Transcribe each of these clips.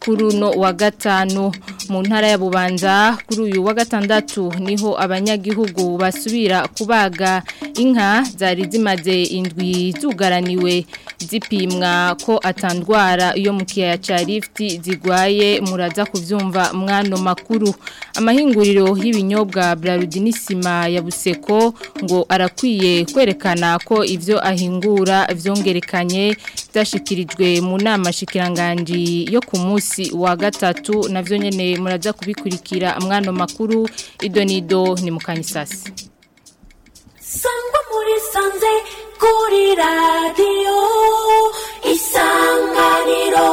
kuri uno wa gatanu mu ntara ya bubanza kuri uyu wa gatandatu niho abanyagihugu basubira kubaga inka zari zimaze indwi zugaraniwe zipimwa ko atandwara iyo mu kiyaya charifti zigwaye muraza kubyumva mwano makuru amahinguriro y'ibinyobwa burarudi ya buseko ngo arakwiye kwerekana ko ibyo ahingura byongerekanye byashyikirijwe mu nama shikiranganji yo ku munsi wa gatatu navyo nyene muraza kubikurikira amwano makuru idonido ni mukanyisasi sangwa muri sanze kuri radio isanganiro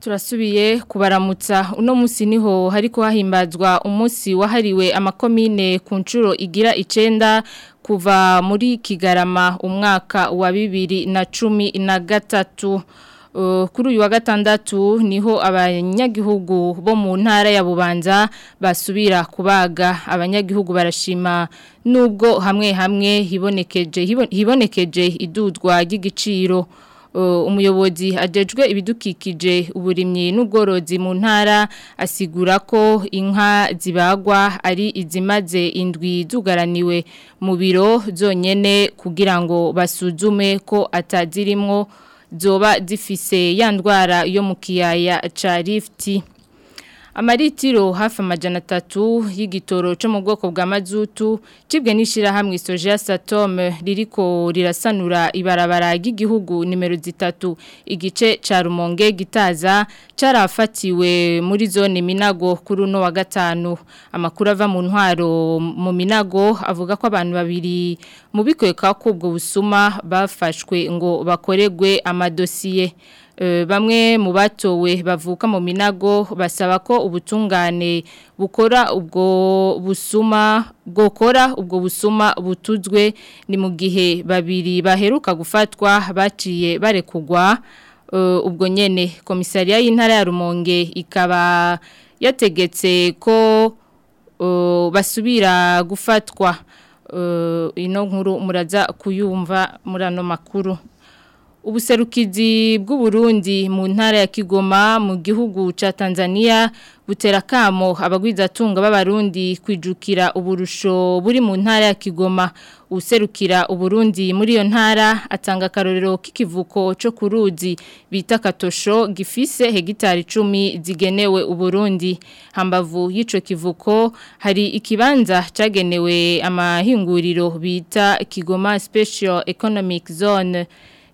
Turasubiye kubaramutsa uno munsi niho hariko hahimbazwa umunsi wahariwe amakomine ku nshuro igira icenda kuva muri kigarama umwaka wa bibiri na cumi na gatatu kuri uyu wa gatandatu niho abanyagihugu bo mu ntara ya bubanza basubira kubaga abanyagihugu barashima nubwo hamwe hamwe hibonekeje hibonekeje idudwa ry'igiciro umuyobozi ajejwe ibidukikije uburimyi n’ugorozi mu ntara asigura ko inka zibagwa ari izimaze indwi zugaraniwe mu biro zonyene kugira ngo basuzume ko atazirimwo zoba zifise ya ndwara yo mu kiyaya ca rifti amaritiro hafi amajana atatu y'igitoro cyo mu bwoko bwa mazutu cibwe n'ishyirahamwe isoje liriko satome ririko rirasanura ibarabara ry'igihugu nimero zitatu igice cya rumonge gitaza cyarafatiwe muri zone minago kuri uno wa gatanu amakuru ava mu ntwaro mu minago avuga ko abantu babiri mu bikweka k'ubwo busuma bafashwe ngo bakoregwe amadosiye bamwe mu batowe bavuka mu minago basaba ko ubutungane bukora ubwo busuma bwokora ubwo busuma butuzwe ni mu gihe babiri baheruka gufatwa baciye barekugwa ubwo nyene komisariya y'intara ya Rumonge ikaba yategetse ko basubira gufatwa ino nkuru muraza kuyumva muri makuru ubuserukizi bw'uburundi mu ntara ya kigoma mu gihugu cya tanzania Buterakamo abagwiza abagwizatunga b'abarundi kwijukira uburusho buri mu ntara ya kigoma userukira uburundi muri iyo ntara atanga akarorero k'ikivuko cyo ku ruzi bita katosho gifise hegitari icumi zigenewe uburundi hambavu y'icyo kivuko hari ikibanza cyagenewe amahinguriro bita kigoma special economic zone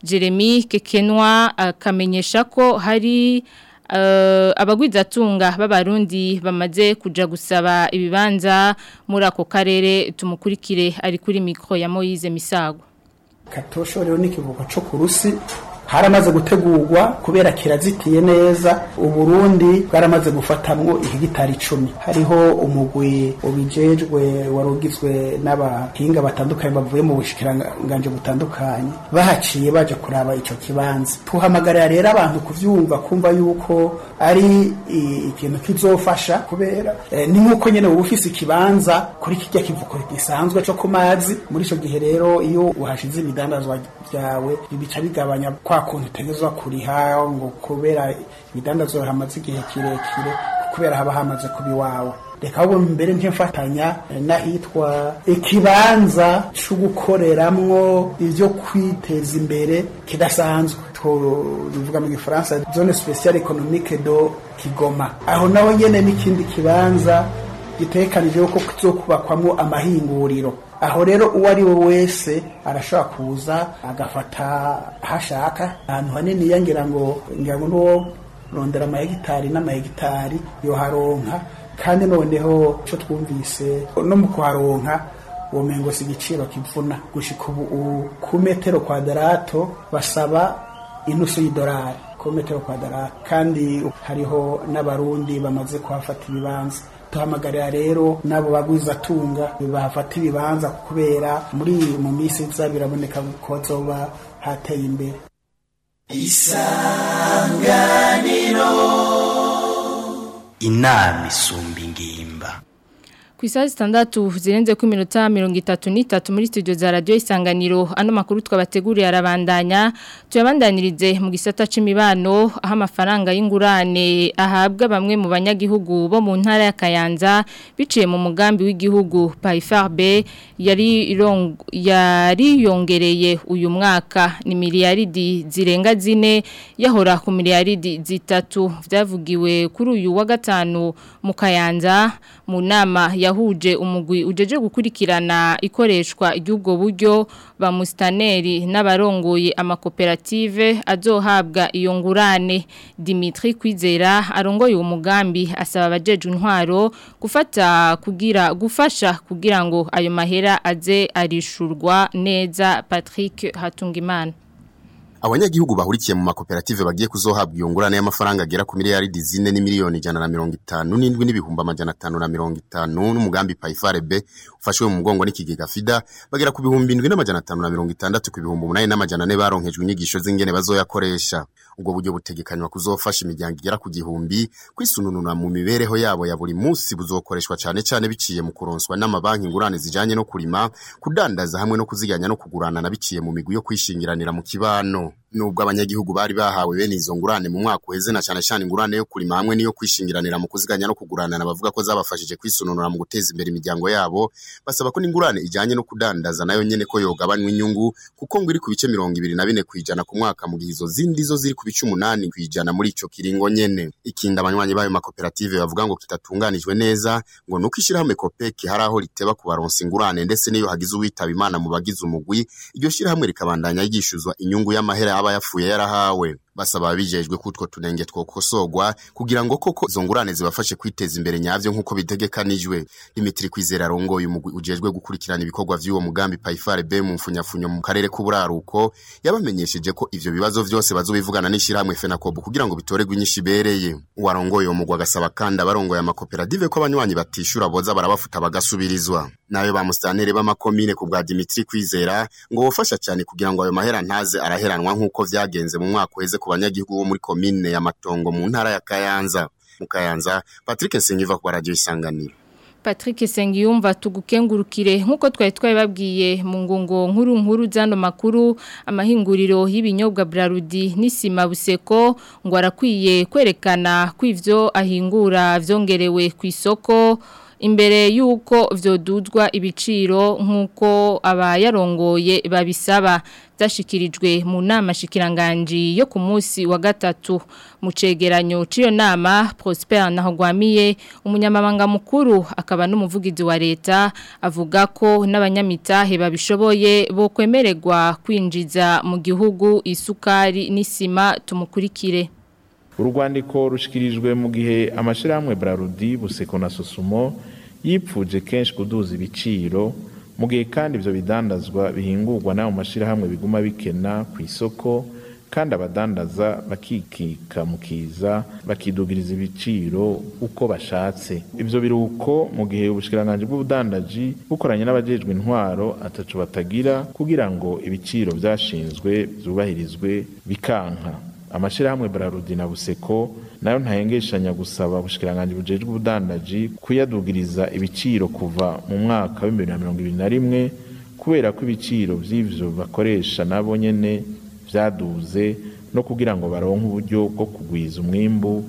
jeremy kekenwa akamenyesha eh, ko hari eh, abagwizatunga b'abarundi bamaze kujya gusaba ibibanza muri ako karere tumukurikire ari kuri mikoro ya moyize misago katosho rero n'ikivugo cyo ku haramaze gutegurwa kubera kirazitiye neza uburundi bwaramaze gufatamwo ihegitari icumi hariho umugwi ubijejwe warugizwe ugizwe n'abahinga batandukanye bavuye mu bushikiranganje butandukanye bahaciye baje kuraba icyo kibanza tuhamagarira rero abantu kuvyumva kumva yuko ari ikintu kizofasha kubera eh, ni nk'uko nyene uba ufise ikibanza kuri kirya kivuko gisanzwe cyo ku mazi muri icyo gihe rero iyo uhashize ibidandazwa vyawe bibica bigabanya kwa kwa kuntu utegezwa kuriha ngo kubera ibidandazwa hamaze igihe kirekire kubera haba hamaze kuba iwawe reka ahubwo mbere ntifatanya n'ahitwa ikibanza cyo gukoreramwo ibyo kwiteza imbere kidasanzwe tuvuga mu gifaransa zone speciale economique do kigoma aho naho nyene n'ikindi kibanza gitekanije yuko kubakwamo amahinguriro aho rero uwo ari we wese arashobora kuza agafata hashaka ahantu hanini yangira ngo ngira ngo n'uwo rondera amahegitari n'amahegitari yoharonka kandi noneho icyo twumvise no mu kuharonka womengo si igiciro kivuna gushyika ubu ku metero kwadarato basaba inusu y'idolari ku metero kwadarato kandi hariho n'abarundi bamaze kuhafata ibibanza tuhamagarira rero n'abo atunga bafata ibibanza kubera muri mu minsi iza biraboneka ko zoba hateye imbere isanganiro inama isumba ingimba Ku isaha zitandatu zirenze ku minota mirongo itatu n'itatu muri studio za Radio isanganiro ano makuru twabateguriye arabandanya tuyabandanirize mu gisata c'imibano aho amafaranga y'ingurane ahabwa bamwe mu banyagihugu bo mu ntara ya Kayanza biciye mu mugambi w'igihugu Payfarbe yari yari yongereye uyu mwaka ni miliyaridi zirenga zine yahora ku miliyaridi zitatu byavugiwe kuri uyu wa gatanu mu mu nama ya yahuje umugwi ujeje gukurikirana ikoreshwa ry'ubwo buryo ba musitaneri n'abarongoye amakoperative azohabwa iyo ngurane Dimitri Kwizera arongoye uwo mugambi asaba abajeje intwaro gufata kugira gufasha kugira ngo ayo mahera aze arishurwa neza Patrick Hatungimana abanyagihugu bahurikiye mu makoperative bagiye kuzohabwa iyo ngurane y'amafaranga agera ku miliyaridi zine n'imiliyoni ijana na mirongo itanu n'indwi n'ibihumbi amajana atanu na mirongo itanu n'umugambi payifare be ufashwe mu mugongo n'ikigega fida bagera ku bihumbi indwi n'amajana atanu na mirongo itandatu ku bihumbi umunani n'amajana ane baronkejwe inyigisho z'ingene bazoyakoresha ubwo buryo butegekanywa kuzofasha imiryango igera ku gihumbi kwisununura mu mibereho yabo ya buri munsi buzokoreshwa cyane cyane biciye mu kuronswa n'amabanki ingurane zijyanye no kurima kudandaza hamwe no kuziganya no kugurana na biciye mu migwi yo kwishingiranira mu kibano know nubwo abanyagihugu bari bahawe bene izo ngurane mu mwaka uheze na cyane cyane ingurane yo kurima hamwe n'iyo kwishingiranira mu kuziganya no kugurana bavuga ko zabafashije kwisununura mu guteza imbere imiryango yabo basaba ko n'ingurane ijyanye no kudandaza nayo nyine ko yogabanywa inyungu kuko ngo iri ku bice mirongo ibiri na bine ku ijana ku mwaka mu izo zindi zo ziri ku bice umunani ku ijana muri icyo kiringo nyine ikindi abanywanyi b'ayo makoperative bavuga ngo kitatunganijwe neza ngo nuko ishyirahamwe kopeki hari aho riteba kubaronsa ingurane ndetse n'iyo hagize uwitaba imana mu bagize umugwi iryo shyirahamwe rikabandanya yishyuzwa inyungu y'amahera yaba yapfuye yarahawe basaba ababijejwe ko utwo tunenge twokosorwa kugira ngo koko izo ngurane zibafashe kwiteza imbere nyabyo nk'uko bitegekanijwe Dimitri Kwizera arongoye umugwi ujejwe gukurikirana ibikorwa by'uwo mugambi Paifare B mu mfunyafunyo mu karere k'uburaruko yabamenyesheje ko ivyo bibazo vyose bazobivugana n'ishirahamwe FENACOB kugira ngo bitoregwe inyinshi bereye uwarongoye uwo mugwi agasaba kandi abarongoye amakoperative ko abanywanyi batishura boza barabafuta bagasubirizwa n'ayo ba musitaneri b'amakomine ku bwa Dimitri Kwizera ngo wofasha cyane kugira ngo ayo mahera ntaze araheranwa nk'uko vyagenze mu mwaka uheze ku banyagihugu bo muri komine ya Matongo mu ntara ya Kayanza mu Kayanza Patrick Nsengiva ku radio isanganiro Patrick Sengiyumva tugukengurukire nkuko twari twabibabwiye mu ngungo nkuru nkuru zano makuru amahinguriro y'ibinyobwa Brarudi n'isima buseko ngo arakwiye kwerekana kw'ivyo ahingura vyongerewe ku isoko imbere y'uko vyoduzwa ibiciro nk'uko abayarongoye babisaba zashikirijwe mu nama shikiranganji yo ku munsi wa gatatu mu cegeranyo c'iyo nama Prosper Nahogwamiye umunyamabanga mukuru akaba n'umuvugizi wa leta avuga ko n'abanyamitahe babishoboye bo kwemererwa kwinjiza mu gihugu isukari n'isima tumukurikire urwandiko rushikirijwe mu gihe amashyirahamwe Brarudi Buseko na Sosumo yipfuje kenshi kuduza ibiciro mu gihe kandi ibyo bidandazwa bihingurwa n'ayo mashyirahamwe biguma bikena ku isoko kandi abadandaza bakikika mu kiza bakidugiriza ibiciro uko bashatse ibyo biruko mu gihe ubushikiranganje bw'ubudandaji bukoranye n'abajejwe intwaro atacu batagira kugira ngo ibiciro byashinzwe byubahirizwe bikanka amashyirahamwe Braludi na Buseko nayo ntahengeshanya gusaba ubushikiranganje bujejwe ubudandaji kuyadugiriza ibiciro kuva mu mwaka na mirongo na rimwe kubera ko ibiciro by'ivyo bakoresha nabo nyene byaduze no kugira ngo baronke uburyo bwo kugwiza umwimbu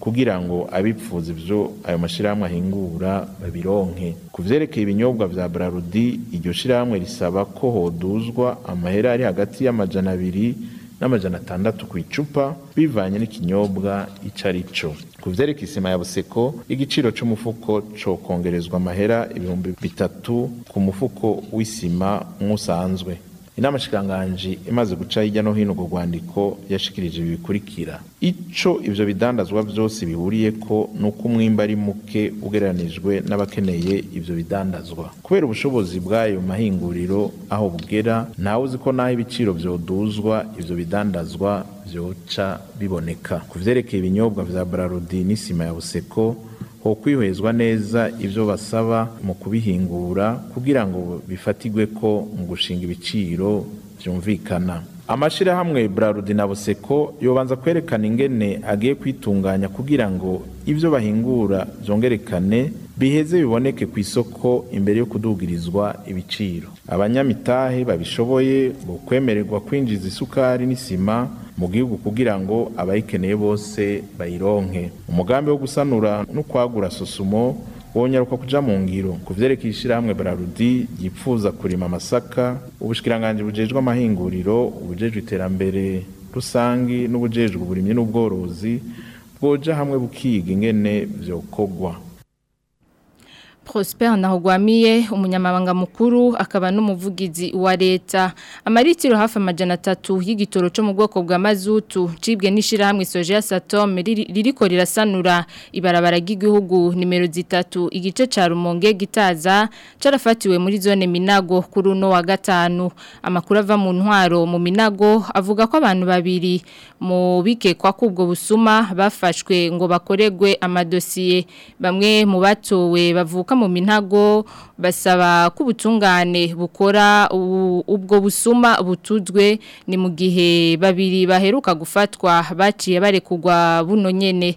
kugira ngo abipfuza ibyo ayo mashirahamwe ahingura babironke ku byerekeye ibinyobwa bya Braludi iryo shyirahamwe risaba ko hoduzwa amahera ari hagati y'amajana abiri n'amajana atandatu ku icupa bivanye n'ikinyobwa icyo ari cyo ku byerekeye isima ya buseko igiciro cy'umufuko cyokongerezwa amahera ibihumbi bitatu ku mufuko w'isima nk'usanzwe inama shikanganji imaze guca hirya no hino ku rwandiko yashikirije ibi bikurikira ico ibyo bidandazwa byose bihuriye ko ni uko umwimba ari muke ugereranijwe n'abakeneye ibyo bidandazwa kubera ubushobozi bw'ayo mahinguriro aho bugera ntawe uzi ko n'aho ibiciro byoduzwa ivyo bidandazwa byoca biboneka ku vyerekeye ibinyobwa bya bararudi n'isima ya buseko hokwihwezwa neza ibyo basaba mu kubihingura kugira ngo bifatigwe ko mu gushinga ibiciro byumvikana amashyirahamwe Brarudi na buseko yobanza kwerekana ingene agiye kwitunganya kugira ngo ibyo bahingura byongerekane biheze biboneke ku isoko imbere yo kudugirizwa ibiciro abanyamitahe babishoboye kwemererwa kwinjiza isukari n'isima mu gihugu kugira ngo abayikeneye bose bayironke umugambi wo gusanura no kwagura sosumo wonyaruka kuja mu ngiro ku vyerekeye ishyirahamwe bararudi yipfuza kurima amasaka ubushikiranganje bujejwe amahinguriro ubujejwe iterambere rusangi n'ubujejwe uburimyi n'ubworozi bwoja hamwe bukiga ingene vyokogwa Prosper Ntahogwamiye umunyamabanga mukuru akaba n'umuvugizi wa leta amaritiro hafi amajana atatu y'igitoro cyo mu bwoko bwa mazutu cibwe n'ishirahamwe soje ya Satom ririko rirasanura ibarabara ry'igihugu nimero zitatu igice ca Rumonge gitaza carafatiwe muri zone Minago kuri uno wa gatanu amakuru ava mu ntwaro mu Minago avuga ko abantu babiri mu bikekwa kubwo busuma bafashwe ngo bakoregwe amadosiye bamwe mu batowe bavuka bafatwa mu minago basaba k’ubutungane ubutungane bukora ubwo busuma butuzwe ni mu gihe babiri baheruka gufatwa baciye barekugwa buno nyene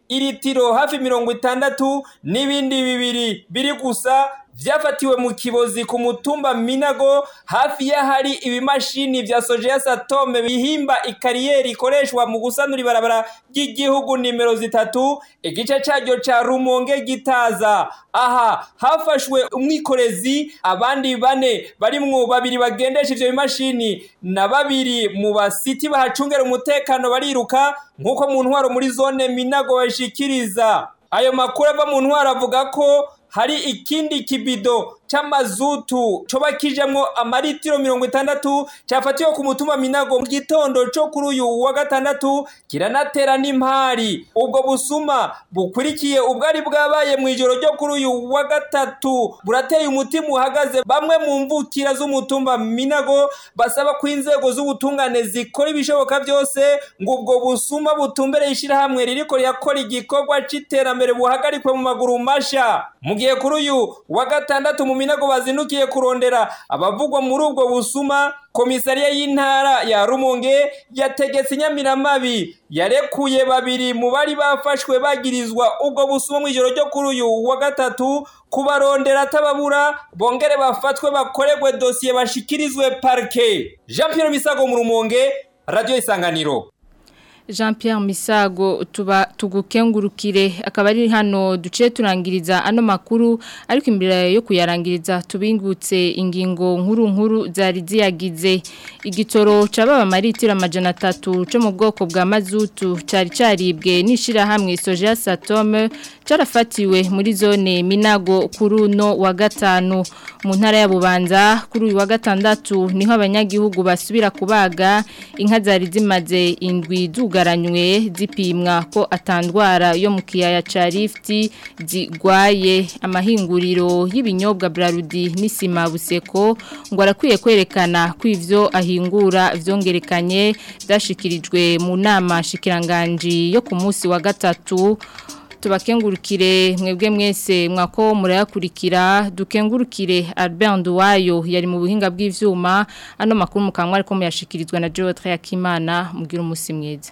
iritiro hafi mirongo itandatu n'ibindi bibiri biri gusa byafatiwe mu kibozi ku mutumba minago hafi y'ahari ibimashini bya sojeyasi atome bihimba ikariyeri ikoreshwa mu gusanura ibarabara ry'igihugu nimero zitatu igice cyaryo cya rumonge gitaza aha hafashwe umwikorezi abandi bane barimwo babiri bagendesha ibyo bimashini na babiri mu basiti bahacungera umutekano bariruka nk'uko mu ntwaro muri zone minago bashikiriza ayo makuru ava mu ntwaro avuga ko hari ikindi kibido cy'amazutu cobakijamwo amaritiro mirongo itandatu cyafatiwe ku mutumba minago mu gitondo co kuri uyu wa gatandatu kiranatera n'impari ubwo busuma bukurikiye ubwari bwabaye mu ijoro ryo kuri uyu wa gatatu burateye umutima uhagaze bamwe mu mvukira z'umutumba minago basaba ko inzego z'ubutungane zikora ibishoboka byose ngo ubwo busuma butumbereye ishyirahamwe ririko rirakora igikorwa c'iterambere buhagarikwe mu maguru masha mu gihe kuri uyu wa gatandatu mu iminago bazindukiye kurondera abavugwa muri ubwo busuma komisariya y'intara ya rumunge yategetse inyamiramabi yarekuye babiri mu bari bafashwe bagirizwa ubwo busuma mu ijoro ryo kuri uyu wa gatatu kubarondera atababura bongere bafatwe bakoregwe dosiye bashikirizwe parike jean Pierre Misago mu rumunge radiyo isanganiro jean Pierre misago tuba tugukengurukire akaba hano duce turangiriza ano makuru ariko imbere yo kuyarangiriza tubingutse ingingo nkuru nkuru zari ziyagize igitoro cyababa maritira amajana atatu cyo mu bwoko bwa mazutu cyari cyaribwe n'ishyirahamwe soja satome cyarafatiwe muri zone minago kuri wa gatanu mu ntara ya bubanza kuri uyu wa gatandatu niho abanyagihugu basubira kubaga inka zari zimaze indwi zugaranywe zipimwa ko atandwara yo mu kiyaya cya lifuti zigwaye amahinguriro y'ibinyobwa burarudi n'isima buseko ngo arakwiye kwerekana ko ibyo ahingura vyongerekanye byashyikirijwe mu nama shikiranganji yo ku munsi wa gatatu tubakengurukire mwebwe mwese mwako murayakurikira dukengurukire Albert Nduwayo yari mu buhinga bw'ivyuma ano makuru mu kanwa ariko muyashikirizwa na Joe Yakimana mugira umusi mwiza